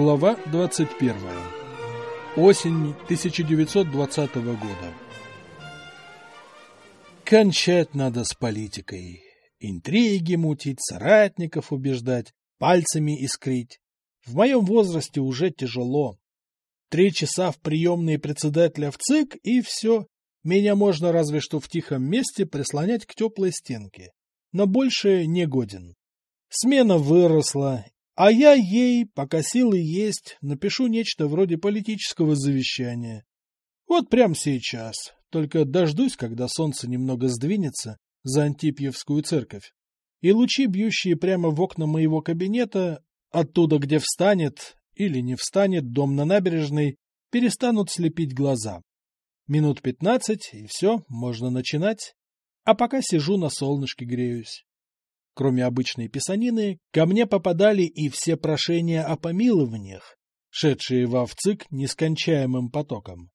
Глава 21. Осень 1920 года. Кончать надо с политикой. Интриги мутить, соратников убеждать, пальцами искрить. В моем возрасте уже тяжело. Три часа в приемные председателя в ЦИК, и все. Меня можно разве что в тихом месте прислонять к теплой стенке. Но больше не годен. Смена выросла, а я ей, пока силы есть, напишу нечто вроде политического завещания. Вот прямо сейчас. Только дождусь, когда солнце немного сдвинется за Антипьевскую церковь. И лучи, бьющие прямо в окна моего кабинета, оттуда, где встанет или не встанет дом на набережной, перестанут слепить глаза. Минут пятнадцать, и все, можно начинать. А пока сижу на солнышке греюсь. Кроме обычной писанины, ко мне попадали и все прошения о помилованиях, шедшие во ВЦИК нескончаемым потоком.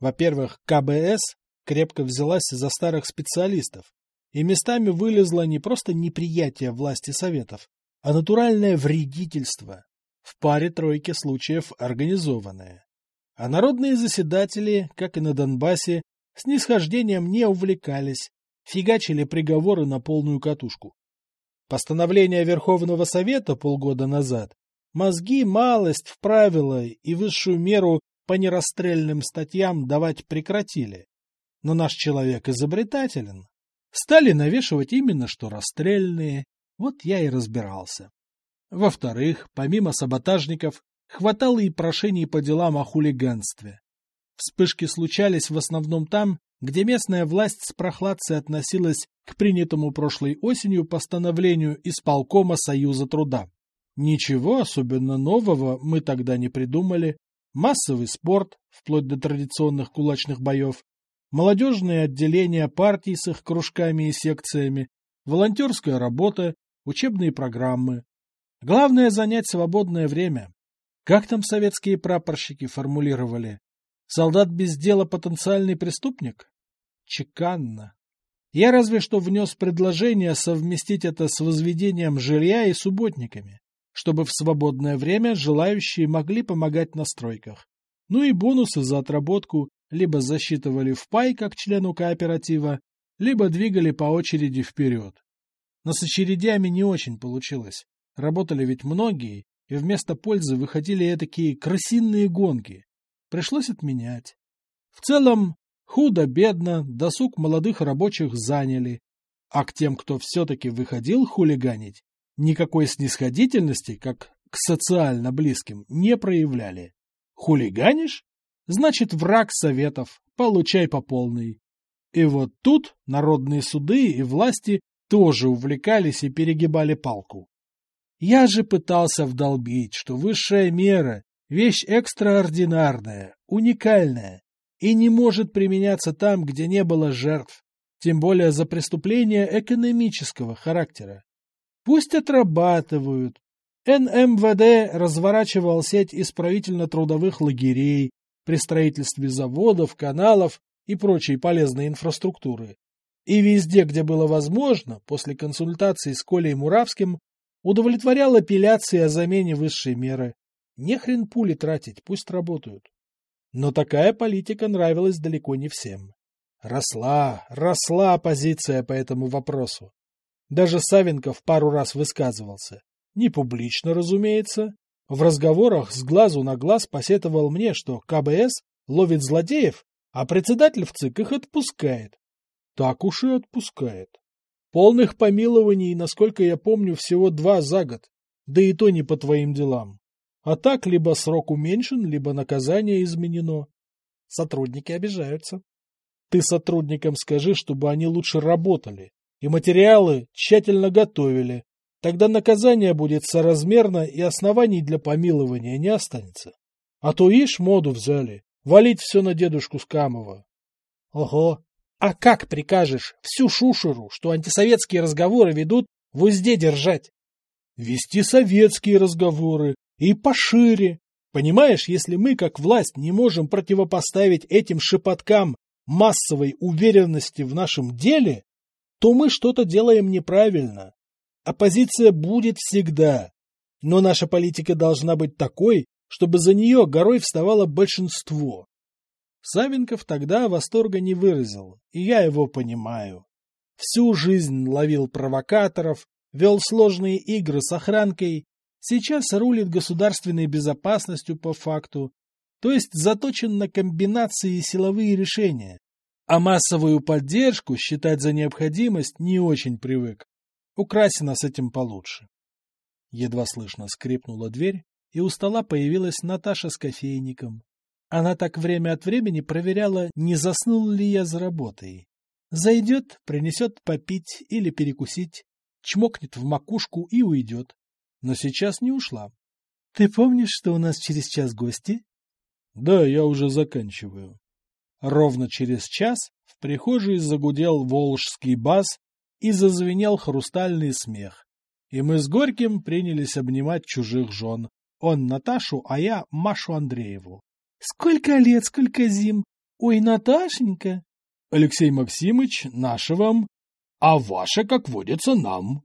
Во-первых, КБС крепко взялась за старых специалистов, и местами вылезло не просто неприятие власти Советов, а натуральное вредительство, в паре тройки случаев организованное. А народные заседатели, как и на Донбассе, снисхождением не увлекались, фигачили приговоры на полную катушку. Постановление Верховного Совета полгода назад мозги малость вправило и высшую меру по нерасстрельным статьям давать прекратили. Но наш человек изобретателен. Стали навешивать именно что расстрельные, вот я и разбирался. Во-вторых, помимо саботажников, хватало и прошений по делам о хулиганстве. Вспышки случались в основном там, где местная власть с прохладцей относилась к принятому прошлой осенью постановлению исполкома Союза труда. Ничего особенно нового мы тогда не придумали. Массовый спорт, вплоть до традиционных кулачных боев, молодежные отделения партий с их кружками и секциями, волонтерская работа, учебные программы. Главное занять свободное время. Как там советские прапорщики формулировали? Солдат без дела потенциальный преступник? Чеканно. Я разве что внес предложение совместить это с возведением жилья и субботниками, чтобы в свободное время желающие могли помогать на стройках. Ну и бонусы за отработку либо засчитывали в пай как члену кооператива, либо двигали по очереди вперед. Но с очередями не очень получилось. Работали ведь многие, и вместо пользы выходили такие крысиные гонки. Пришлось отменять. В целом, Худо-бедно досуг молодых рабочих заняли, а к тем, кто все-таки выходил хулиганить, никакой снисходительности, как к социально близким, не проявляли. Хулиганишь? Значит, враг советов, получай по полной. И вот тут народные суды и власти тоже увлекались и перегибали палку. Я же пытался вдолбить, что высшая мера – вещь экстраординарная, уникальная, и не может применяться там, где не было жертв, тем более за преступления экономического характера. Пусть отрабатывают. НМВД разворачивал сеть исправительно-трудовых лагерей при строительстве заводов, каналов и прочей полезной инфраструктуры. И везде, где было возможно, после консультаций с Колей Муравским, удовлетворял апелляции о замене высшей меры. Не хрен пули тратить, пусть работают. Но такая политика нравилась далеко не всем. Росла, росла оппозиция по этому вопросу. Даже Савенков пару раз высказывался. Не публично, разумеется. В разговорах с глазу на глаз посетовал мне, что КБС ловит злодеев, а председатель в ЦИК их отпускает. Так уж и отпускает. Полных помилований, насколько я помню, всего два за год, да и то не по твоим делам. А так либо срок уменьшен, либо наказание изменено. Сотрудники обижаются. Ты сотрудникам скажи, чтобы они лучше работали и материалы тщательно готовили. Тогда наказание будет соразмерно и оснований для помилования не останется. А то ишь моду взяли, валить все на дедушку Скамова. Ого! А как прикажешь всю шушеру, что антисоветские разговоры ведут, в узде держать? Вести советские разговоры, и пошире. Понимаешь, если мы, как власть, не можем противопоставить этим шепоткам массовой уверенности в нашем деле, то мы что-то делаем неправильно. Оппозиция будет всегда. Но наша политика должна быть такой, чтобы за нее горой вставало большинство. Савенков тогда восторга не выразил, и я его понимаю. Всю жизнь ловил провокаторов, вел сложные игры с охранкой, сейчас рулит государственной безопасностью по факту, то есть заточен на комбинации и силовые решения. А массовую поддержку считать за необходимость не очень привык. У Красина с этим получше. Едва слышно скрипнула дверь, и у стола появилась Наташа с кофейником. Она так время от времени проверяла, не заснул ли я за работой. Зайдет, принесет попить или перекусить, чмокнет в макушку и уйдет. Но сейчас не ушла. — Ты помнишь, что у нас через час гости? — Да, я уже заканчиваю. Ровно через час в прихожей загудел волжский бас и зазвенел хрустальный смех. И мы с Горьким принялись обнимать чужих жен. Он Наташу, а я Машу Андрееву. — Сколько лет, сколько зим! Ой, Наташенька! — Алексей Максимыч, наше вам, а ваше, как водится, нам.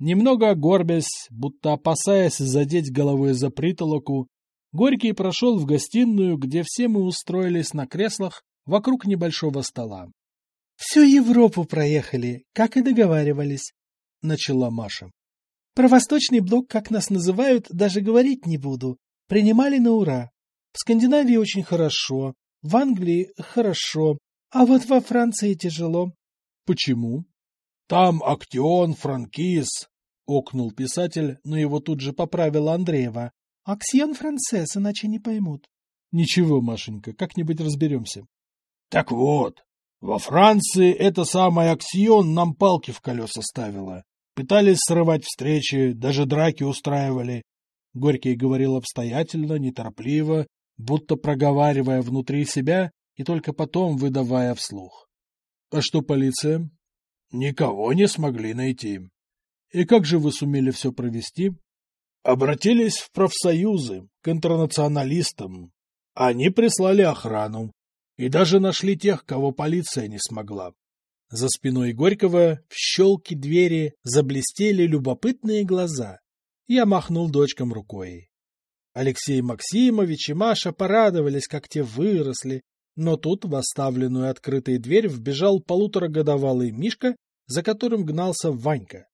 Немного горбясь, будто опасаясь задеть головой за притолоку, Горький прошел в гостиную, где все мы устроились на креслах вокруг небольшого стола. — Всю Европу проехали, как и договаривались, — начала Маша. — Про Восточный блок, как нас называют, даже говорить не буду. Принимали на ура. В Скандинавии очень хорошо, в Англии хорошо, а вот во Франции тяжело. — Почему? — Там Актион, Франкиз, — окнул писатель, но его тут же поправила Андреева. — Аксьон Францесс, иначе не поймут. — Ничего, Машенька, как-нибудь разберемся. — Так вот, во Франции эта самая Аксион нам палки в колеса ставила. Пытались срывать встречи, даже драки устраивали. Горький говорил обстоятельно, неторопливо, будто проговаривая внутри себя и только потом выдавая вслух. — А что полиция? — Никого не смогли найти. — И как же вы сумели все провести? — Обратились в профсоюзы, к интернационалистам. Они прислали охрану и даже нашли тех, кого полиция не смогла. За спиной Горького в щелки двери заблестели любопытные глаза. Я махнул дочкам рукой. Алексей Максимович и Маша порадовались, как те выросли, но тут в оставленную открытой дверь вбежал полуторагодовалый Мишка, за которым гнался Ванька.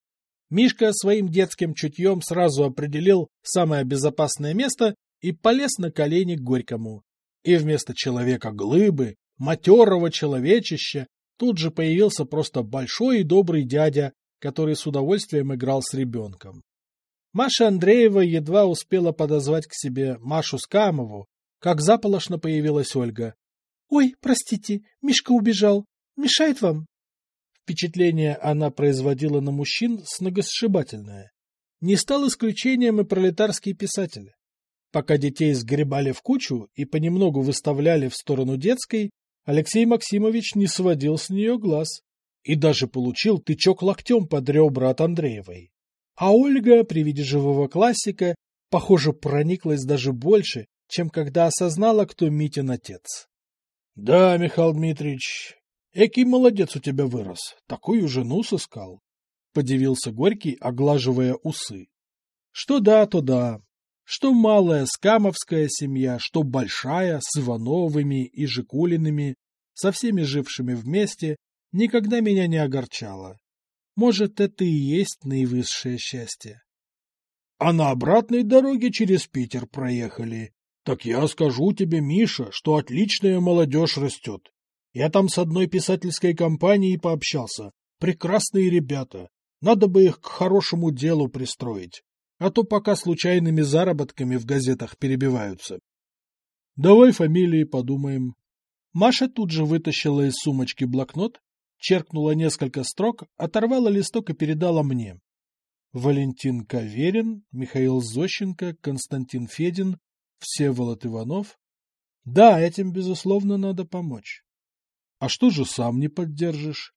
Мишка своим детским чутьем сразу определил самое безопасное место и полез на колени к Горькому. И вместо человека-глыбы, матерого человечища, тут же появился просто большой и добрый дядя, который с удовольствием играл с ребенком. Маша Андреева едва успела подозвать к себе Машу Скамову, как заполошно появилась Ольга. — Ой, простите, Мишка убежал. Мешает вам? Впечатление она производила на мужчин сногосшибательное. Не стал исключением и пролетарский писатель. Пока детей сгребали в кучу и понемногу выставляли в сторону детской, Алексей Максимович не сводил с нее глаз и даже получил тычок локтем под ребра от Андреевой. А Ольга при виде живого классика, похоже, прониклась даже больше, чем когда осознала, кто Митин отец. — Да, Михаил Дмитриевич, экий молодец у тебя вырос, такую жену сыскал, — подивился Горький, оглаживая усы. Что да, то да. Что малая скамовская семья, что большая с Ивановыми и Жикулиными, со всеми жившими вместе, никогда меня не огорчало. Может, это и есть наивысшее счастье. А на обратной дороге через Питер проехали. Так я скажу тебе, Миша, что отличная молодежь растет. Я там с одной писательской компанией пообщался. Прекрасные ребята. Надо бы их к хорошему делу пристроить. А то пока случайными заработками в газетах перебиваются. Давай фамилии подумаем. Маша тут же вытащила из сумочки блокнот черкнула несколько строк, оторвала листок и передала мне. Валентин Каверин, Михаил Зощенко, Константин Федин, Всеволод Иванов. Да, этим, безусловно, надо помочь. А что же сам не поддержишь?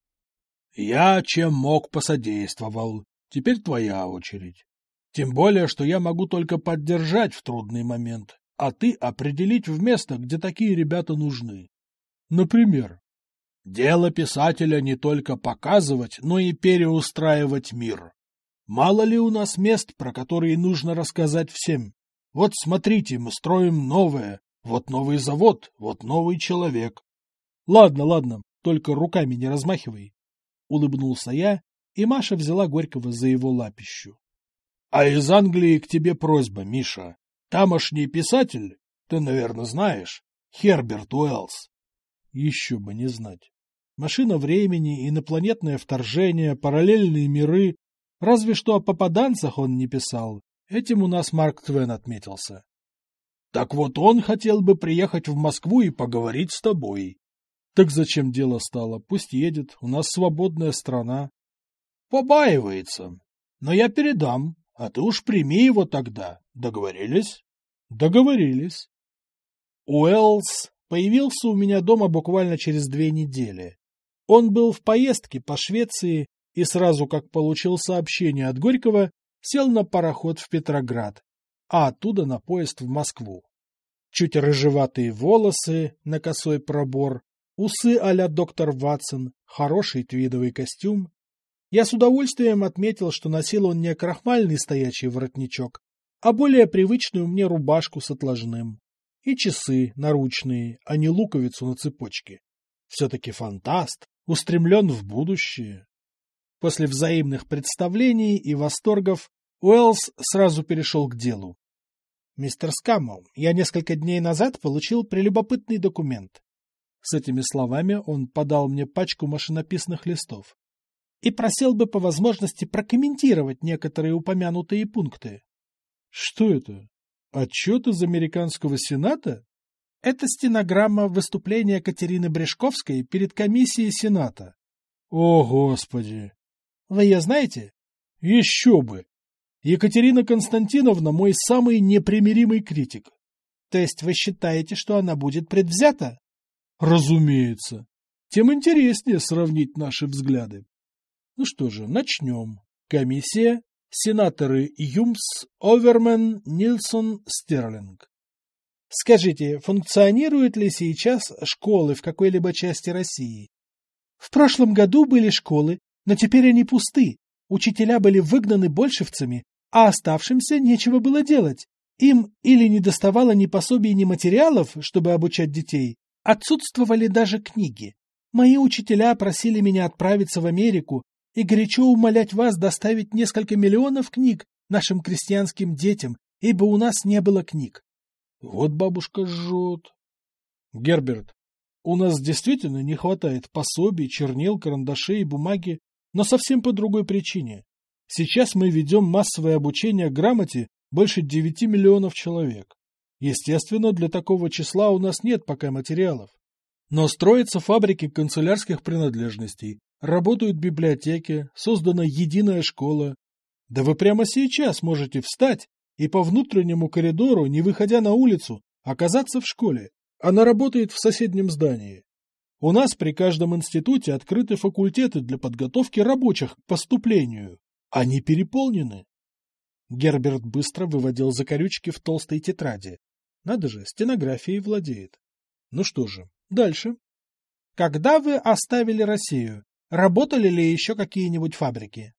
Я чем мог посодействовал. Теперь твоя очередь. Тем более, что я могу только поддержать в трудный момент, а ты определить в место, где такие ребята нужны. Например, Дело писателя не только показывать, но и переустраивать мир. Мало ли у нас мест, про которые нужно рассказать всем. Вот смотрите, мы строим новое. Вот новый завод, вот новый человек. Ладно, ладно, только руками не размахивай. Улыбнулся я, и Маша взяла Горького за его лапищу. А из Англии к тебе просьба, Миша. Тамошний писатель, ты, наверное, знаешь, Херберт Уэллс. Еще бы не знать. Машина времени, инопланетное вторжение, параллельные миры. Разве что о попаданцах он не писал. Этим у нас Марк Твен отметился. Так вот он хотел бы приехать в Москву и поговорить с тобой. Так зачем дело стало? Пусть едет, у нас свободная страна. Побаивается. Но я передам, а ты уж прими его тогда. Договорились? Договорились. Уэллс появился у меня дома буквально через две недели. Он был в поездке по Швеции и сразу как получил сообщение от Горького, сел на пароход в Петроград, а оттуда на поезд в Москву. Чуть рыжеватые волосы на косой пробор, усы а-ля доктор Ватсон, хороший твидовый костюм. Я с удовольствием отметил, что носил он не крахмальный стоячий воротничок, а более привычную мне рубашку с отложным. И часы наручные, а не луковицу на цепочке. Все-таки фантаст, устремлен в будущее. После взаимных представлений и восторгов Уэллс сразу перешел к делу. «Мистер Скаммоу, я несколько дней назад получил прелюбопытный документ». С этими словами он подал мне пачку машинописных листов. «И просил бы по возможности прокомментировать некоторые упомянутые пункты». «Что это? Отчет из американского сената?» Это стенограмма выступления Катерины Брешковской перед комиссией Сената. О, Господи! Вы ее знаете? Еще бы! Екатерина Константиновна мой самый непримиримый критик. То есть вы считаете, что она будет предвзята? Разумеется. Тем интереснее сравнить наши взгляды. Ну что же, начнем. Комиссия. Сенаторы Юмс, Овермен, Нильсон, Стерлинг. Скажите, функционируют ли сейчас школы в какой-либо части России? В прошлом году были школы, но теперь они пусты. Учителя были выгнаны большевцами, а оставшимся нечего было делать. Им или не доставало ни пособий, ни материалов, чтобы обучать детей, отсутствовали даже книги. Мои учителя просили меня отправиться в Америку и горячо умолять вас доставить несколько миллионов книг нашим крестьянским детям, ибо у нас не было книг. Вот бабушка жжет. Герберт, у нас действительно не хватает пособий, чернил, карандашей и бумаги, но совсем по другой причине. Сейчас мы ведем массовое обучение грамоте больше 9 миллионов человек. Естественно, для такого числа у нас нет пока материалов. Но строятся фабрики канцелярских принадлежностей, работают библиотеки, создана единая школа. Да вы прямо сейчас можете встать и по внутреннему коридору, не выходя на улицу, оказаться в школе. Она работает в соседнем здании. У нас при каждом институте открыты факультеты для подготовки рабочих к поступлению. Они переполнены. Герберт быстро выводил закорючки в толстой тетради. Надо же, стенографией владеет. Ну что же, дальше. Когда вы оставили Россию, работали ли еще какие-нибудь фабрики?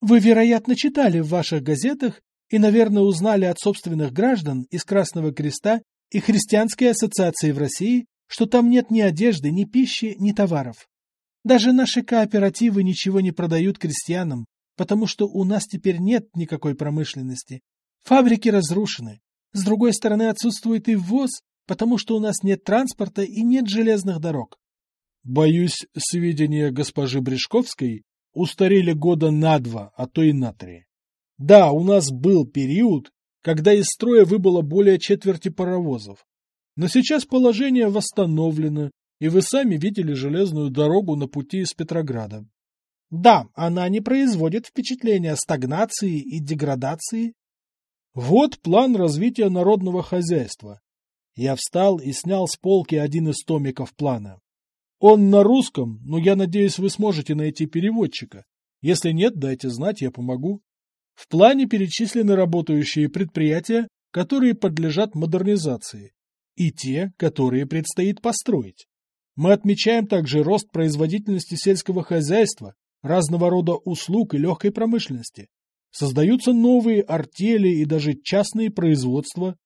Вы, вероятно, читали в ваших газетах и, наверное, узнали от собственных граждан из Красного Креста и Христианской ассоциации в России, что там нет ни одежды, ни пищи, ни товаров. Даже наши кооперативы ничего не продают крестьянам, потому что у нас теперь нет никакой промышленности. Фабрики разрушены. С другой стороны, отсутствует и ввоз, потому что у нас нет транспорта и нет железных дорог. Боюсь, сведения госпожи Брешковской устарели года на два, а то и на три. Да, у нас был период, когда из строя выбыло более четверти паровозов. Но сейчас положение восстановлено, и вы сами видели железную дорогу на пути из Петрограда. Да, она не производит впечатления стагнации и деградации. Вот план развития народного хозяйства. Я встал и снял с полки один из томиков плана. Он на русском, но я надеюсь, вы сможете найти переводчика. Если нет, дайте знать, я помогу. В плане перечислены работающие предприятия, которые подлежат модернизации, и те, которые предстоит построить. Мы отмечаем также рост производительности сельского хозяйства, разного рода услуг и легкой промышленности. Создаются новые артели и даже частные производства.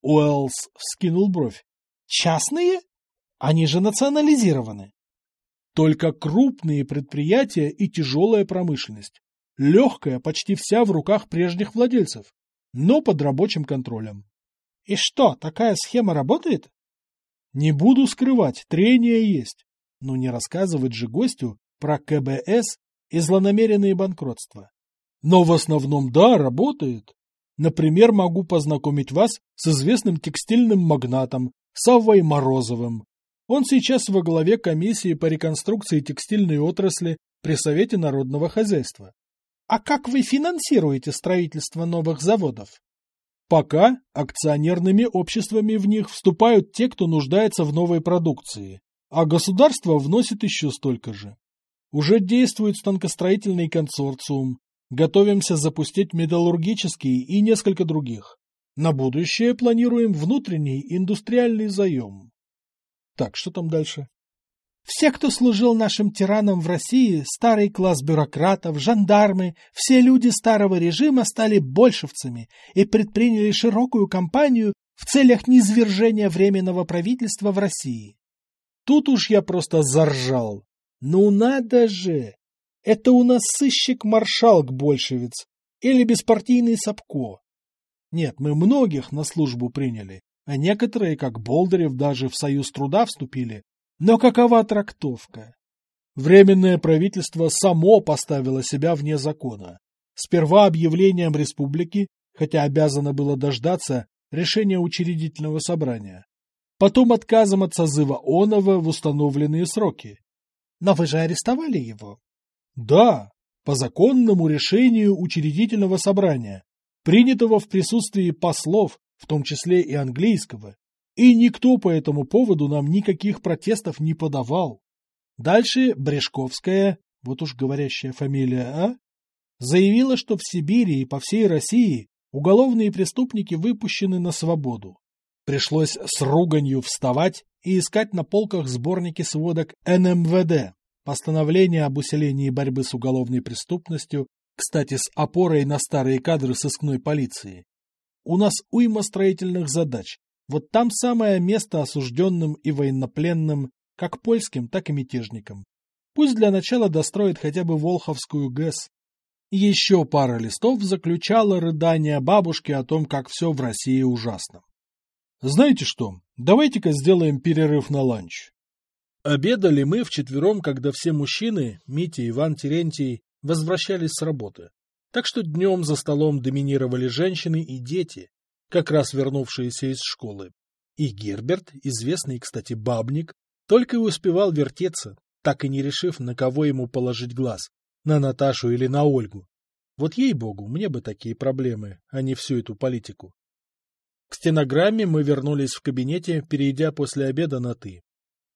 Уэллс вскинул бровь. Частные? Они же национализированы. Только крупные предприятия и тяжелая промышленность. Легкая почти вся в руках прежних владельцев, но под рабочим контролем. И что, такая схема работает? Не буду скрывать, трения есть. Но не рассказывать же гостю про КБС и злонамеренные банкротства. Но в основном да, работает. Например, могу познакомить вас с известным текстильным магнатом Саввой Морозовым. Он сейчас во главе комиссии по реконструкции текстильной отрасли при Совете народного хозяйства. А как вы финансируете строительство новых заводов? Пока акционерными обществами в них вступают те, кто нуждается в новой продукции, а государство вносит еще столько же. Уже действует станкостроительный консорциум, готовимся запустить металлургический и несколько других. На будущее планируем внутренний индустриальный заем. Так, что там дальше? Все, кто служил нашим тиранам в России, старый класс бюрократов, жандармы, все люди старого режима стали большевцами и предприняли широкую кампанию в целях низвержения Временного правительства в России. Тут уж я просто заржал. Ну надо же! Это у нас сыщик-маршалк-большевец или беспартийный Сапко. Нет, мы многих на службу приняли, а некоторые, как Болдырев, даже в союз труда вступили, но какова трактовка? Временное правительство само поставило себя вне закона. Сперва объявлением республики, хотя обязано было дождаться решения учредительного собрания. Потом отказом от созыва Онова в установленные сроки. Но вы же арестовали его? Да, по законному решению учредительного собрания, принятого в присутствии послов, в том числе и английского, и никто по этому поводу нам никаких протестов не подавал. Дальше Брешковская, вот уж говорящая фамилия, а? Заявила, что в Сибири и по всей России уголовные преступники выпущены на свободу. Пришлось с руганью вставать и искать на полках сборники сводок НМВД, постановление об усилении борьбы с уголовной преступностью, кстати, с опорой на старые кадры сыскной полиции. У нас уйма строительных задач, вот там самое место осужденным и военнопленным, как польским, так и мятежникам. Пусть для начала достроит хотя бы Волховскую ГЭС. Еще пара листов заключала рыдание бабушки о том, как все в России ужасно. Знаете что, давайте-ка сделаем перерыв на ланч. Обедали мы вчетвером, когда все мужчины, Митя, Иван, Терентий, возвращались с работы. Так что днем за столом доминировали женщины и дети, как раз вернувшиеся из школы. И Герберт, известный, кстати, бабник, только и успевал вертеться, так и не решив, на кого ему положить глаз, на Наташу или на Ольгу. Вот ей-богу, мне бы такие проблемы, а не всю эту политику. К стенограмме мы вернулись в кабинете, перейдя после обеда на «ты».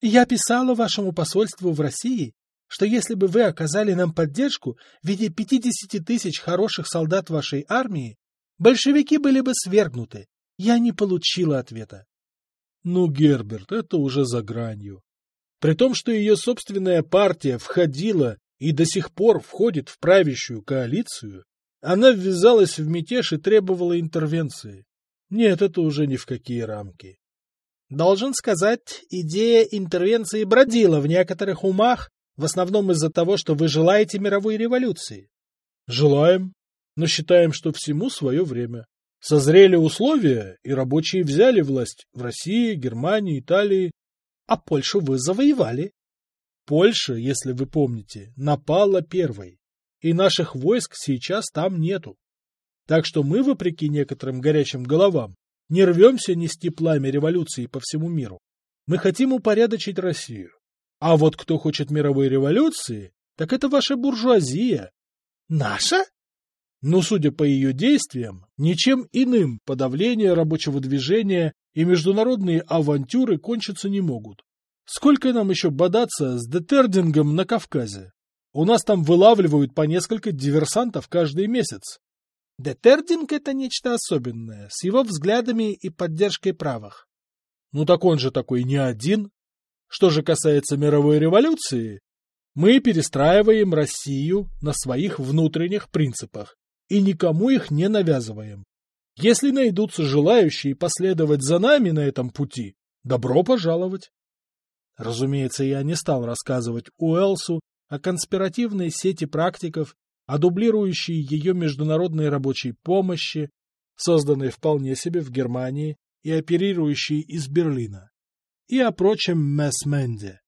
«Я писала вашему посольству в России, что если бы вы оказали нам поддержку в виде 50 тысяч хороших солдат вашей армии, Большевики были бы свергнуты. Я не получила ответа. Ну, Герберт, это уже за гранью. При том, что ее собственная партия входила и до сих пор входит в правящую коалицию, она ввязалась в мятеж и требовала интервенции. Нет, это уже ни в какие рамки. Должен сказать, идея интервенции бродила в некоторых умах, в основном из-за того, что вы желаете мировой революции. Желаем но считаем, что всему свое время. Созрели условия, и рабочие взяли власть в России, Германии, Италии. А Польшу вы завоевали. Польша, если вы помните, напала первой, и наших войск сейчас там нету. Так что мы, вопреки некоторым горячим головам, не рвемся нести пламя революции по всему миру. Мы хотим упорядочить Россию. А вот кто хочет мировой революции, так это ваша буржуазия. Наша? Но, судя по ее действиям, ничем иным подавление рабочего движения и международные авантюры кончиться не могут. Сколько нам еще бодаться с детердингом на Кавказе? У нас там вылавливают по несколько диверсантов каждый месяц. Детердинг — это нечто особенное, с его взглядами и поддержкой правых. Ну так он же такой не один. Что же касается мировой революции, мы перестраиваем Россию на своих внутренних принципах и никому их не навязываем. Если найдутся желающие последовать за нами на этом пути, добро пожаловать. Разумеется, я не стал рассказывать Уэлсу о конспиративной сети практиков, о дублирующей ее международной рабочей помощи, созданной вполне себе в Германии и оперирующей из Берлина, и о прочем Мессменде.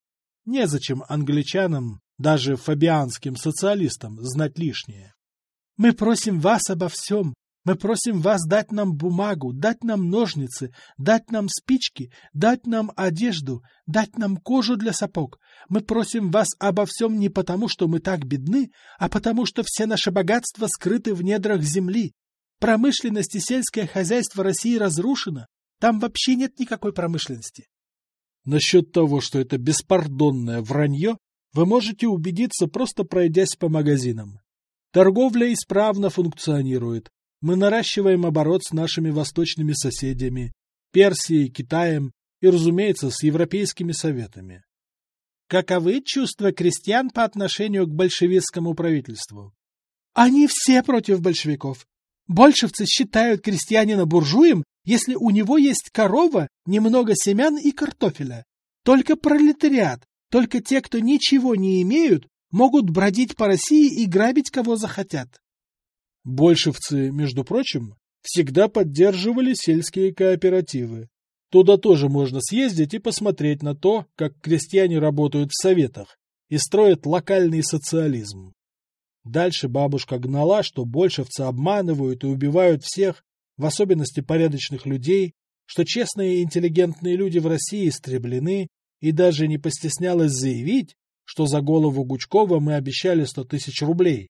Незачем англичанам, даже фабианским социалистам, знать лишнее. Мы просим вас обо всем. Мы просим вас дать нам бумагу, дать нам ножницы, дать нам спички, дать нам одежду, дать нам кожу для сапог. Мы просим вас обо всем не потому, что мы так бедны, а потому, что все наши богатства скрыты в недрах земли. Промышленность и сельское хозяйство России разрушено. Там вообще нет никакой промышленности. Насчет того, что это беспардонное вранье, вы можете убедиться, просто пройдясь по магазинам. Торговля исправно функционирует. Мы наращиваем оборот с нашими восточными соседями, Персией, Китаем и, разумеется, с европейскими советами. Каковы чувства крестьян по отношению к большевистскому правительству? Они все против большевиков. Большевцы считают крестьянина буржуем, если у него есть корова, немного семян и картофеля. Только пролетариат, только те, кто ничего не имеют, могут бродить по России и грабить кого захотят. Большевцы, между прочим, всегда поддерживали сельские кооперативы. Туда тоже можно съездить и посмотреть на то, как крестьяне работают в советах и строят локальный социализм. Дальше бабушка гнала, что большевцы обманывают и убивают всех, в особенности порядочных людей, что честные и интеллигентные люди в России истреблены, и даже не постеснялась заявить, что за голову Гучкова мы обещали сто тысяч рублей,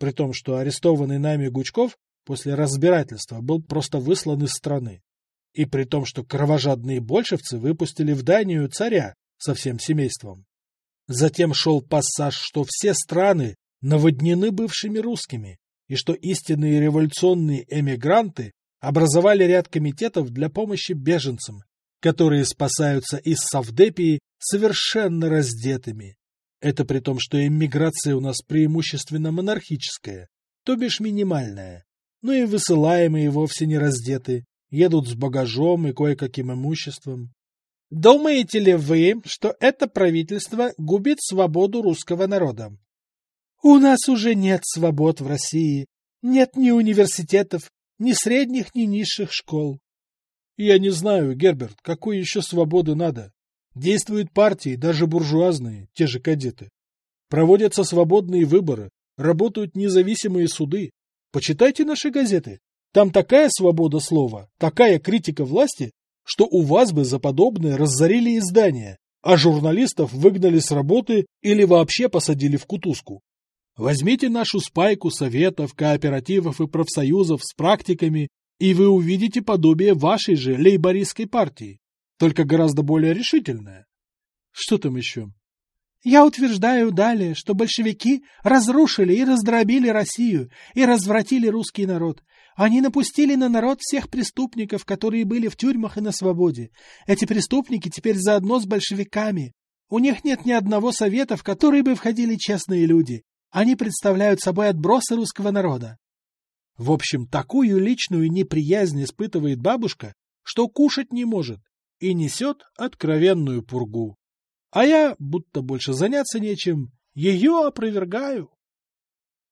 при том, что арестованный нами Гучков после разбирательства был просто выслан из страны, и при том, что кровожадные большевцы выпустили в Данию царя со всем семейством. Затем шел пассаж, что все страны наводнены бывшими русскими, и что истинные революционные эмигранты образовали ряд комитетов для помощи беженцам, которые спасаются из Савдепии совершенно раздетыми. Это при том, что иммиграция у нас преимущественно монархическая, то бишь минимальная, но и высылаемые вовсе не раздеты, едут с багажом и кое-каким имуществом. Думаете ли вы, что это правительство губит свободу русского народа? У нас уже нет свобод в России, нет ни университетов, ни средних, ни низших школ. Я не знаю, Герберт, какой еще свободы надо. Действуют партии, даже буржуазные, те же кадеты. Проводятся свободные выборы, работают независимые суды. Почитайте наши газеты. Там такая свобода слова, такая критика власти, что у вас бы за подобное разорили издания, а журналистов выгнали с работы или вообще посадили в кутузку. Возьмите нашу спайку советов, кооперативов и профсоюзов с практиками, и вы увидите подобие вашей же лейбористской партии, только гораздо более решительное. Что там еще? Я утверждаю далее, что большевики разрушили и раздробили Россию и развратили русский народ. Они напустили на народ всех преступников, которые были в тюрьмах и на свободе. Эти преступники теперь заодно с большевиками. У них нет ни одного совета, в который бы входили честные люди. Они представляют собой отбросы русского народа. В общем, такую личную неприязнь испытывает бабушка, что кушать не может и несет откровенную пургу. А я, будто больше заняться нечем, ее опровергаю.